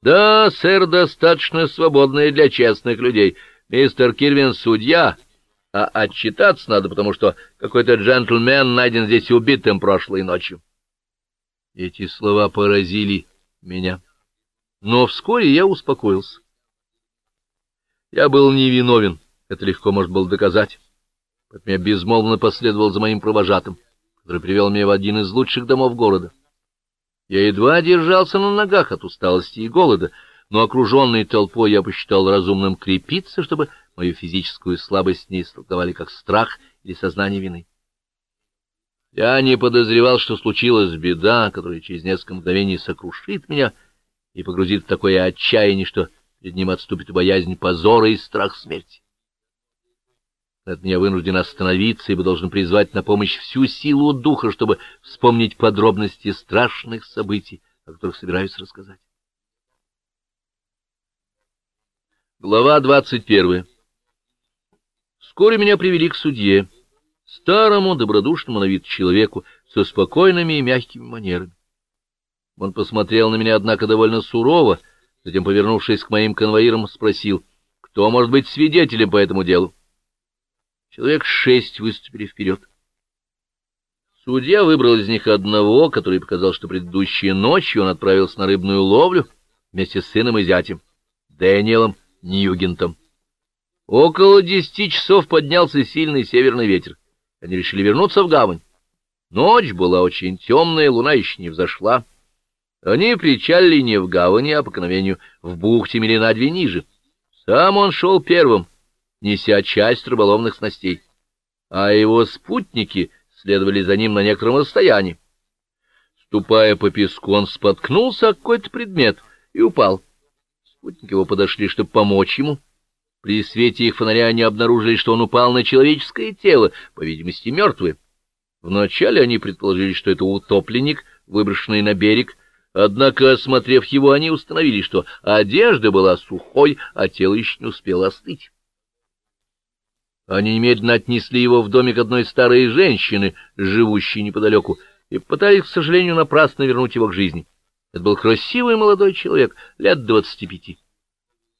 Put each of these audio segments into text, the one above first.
— Да, сэр, достаточно свободная для честных людей. Мистер Кирвин — судья, а отчитаться надо, потому что какой-то джентльмен найден здесь убитым прошлой ночью. Эти слова поразили меня. Но вскоре я успокоился. Я был невиновен, это легко может было доказать. Поэтому я безмолвно последовал за моим провожатым, который привел меня в один из лучших домов города. Я едва держался на ногах от усталости и голода, но окруженный толпой я посчитал разумным крепиться, чтобы мою физическую слабость не истолковали как страх или сознание вины. Я не подозревал, что случилась беда, которая через несколько мгновений сокрушит меня и погрузит в такое отчаяние, что перед ним отступит боязнь позора и страх смерти. Это я вынужден остановиться, ибо должен призвать на помощь всю силу духа, чтобы вспомнить подробности страшных событий, о которых собираюсь рассказать. Глава двадцать первая Вскоре меня привели к судье, старому, добродушному на вид человеку, со спокойными и мягкими манерами. Он посмотрел на меня, однако, довольно сурово, затем, повернувшись к моим конвоирам, спросил, кто может быть свидетелем по этому делу. Человек шесть выступили вперед. Судья выбрал из них одного, который показал, что предыдущей ночью он отправился на рыбную ловлю вместе с сыном и зятем, Дэниелом Ньюгентом. Около десяти часов поднялся сильный северный ветер. Они решили вернуться в гавань. Ночь была очень темная, луна еще не взошла. Они причалили не в гавани, а по коновению в бухте мили на две ниже. Сам он шел первым, неся часть рыболовных снастей, а его спутники следовали за ним на некотором расстоянии. Ступая по песку, он споткнулся о какой-то предмет и упал. Спутники его подошли, чтобы помочь ему. При свете их фонаря они обнаружили, что он упал на человеческое тело, по видимости, мертвое. Вначале они предположили, что это утопленник, выброшенный на берег, однако, осмотрев его, они установили, что одежда была сухой, а тело еще не успело остыть. Они немедленно отнесли его в домик одной старой женщины, живущей неподалеку, и пытались, к сожалению, напрасно вернуть его к жизни. Это был красивый молодой человек, лет двадцати пяти.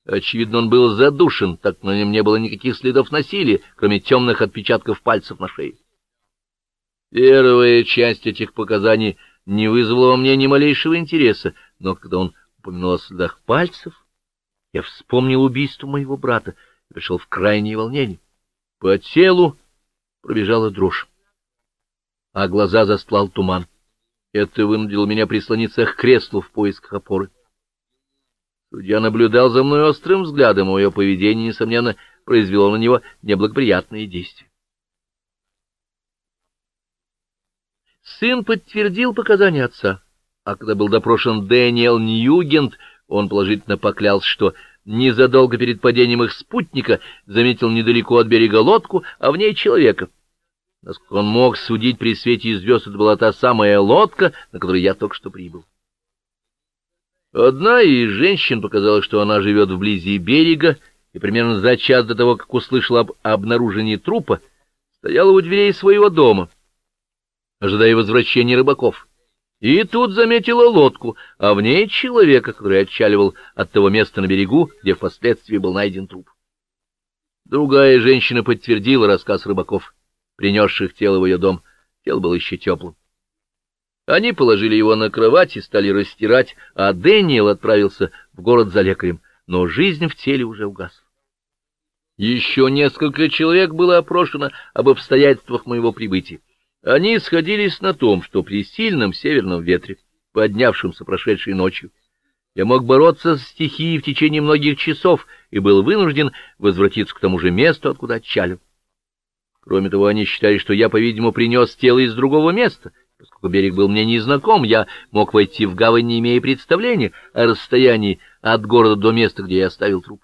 Очевидно, он был задушен, так на нем не было никаких следов насилия, кроме темных отпечатков пальцев на шее. Первая часть этих показаний не вызвала во мне ни малейшего интереса, но когда он упомянул о следах пальцев, я вспомнил убийство моего брата и пришел в крайнее волнение. По телу пробежала дрожь, а глаза застлал туман. Это вынудило меня прислониться к креслу в поисках опоры. Судья наблюдал за мной острым взглядом, и мое поведение, несомненно, произвело на него неблагоприятные действия. Сын подтвердил показания отца, а когда был допрошен Дэниел Ньюгент, он положительно поклялся, что незадолго перед падением их спутника заметил недалеко от берега лодку, а в ней человека. Насколько он мог судить при свете звезд, это была та самая лодка, на которой я только что прибыл. Одна из женщин показала, что она живет вблизи берега, и примерно за час до того, как услышала об обнаружении трупа, стояла у дверей своего дома, ожидая возвращения рыбаков. И тут заметила лодку, а в ней человека, который отчаливал от того места на берегу, где впоследствии был найден труп. Другая женщина подтвердила рассказ рыбаков, принесших тело в ее дом. Тело было еще теплым. Они положили его на кровать и стали растирать, а Дэниел отправился в город за лекарем, но жизнь в теле уже угасла. Еще несколько человек было опрошено об обстоятельствах моего прибытия. Они сходились на том, что при сильном северном ветре, поднявшемся прошедшей ночью, я мог бороться с стихией в течение многих часов и был вынужден возвратиться к тому же месту, откуда отчалил. Кроме того, они считали, что я, по-видимому, принес тело из другого места. Поскольку берег был мне незнаком, я мог войти в гавань, не имея представления о расстоянии от города до места, где я оставил труп.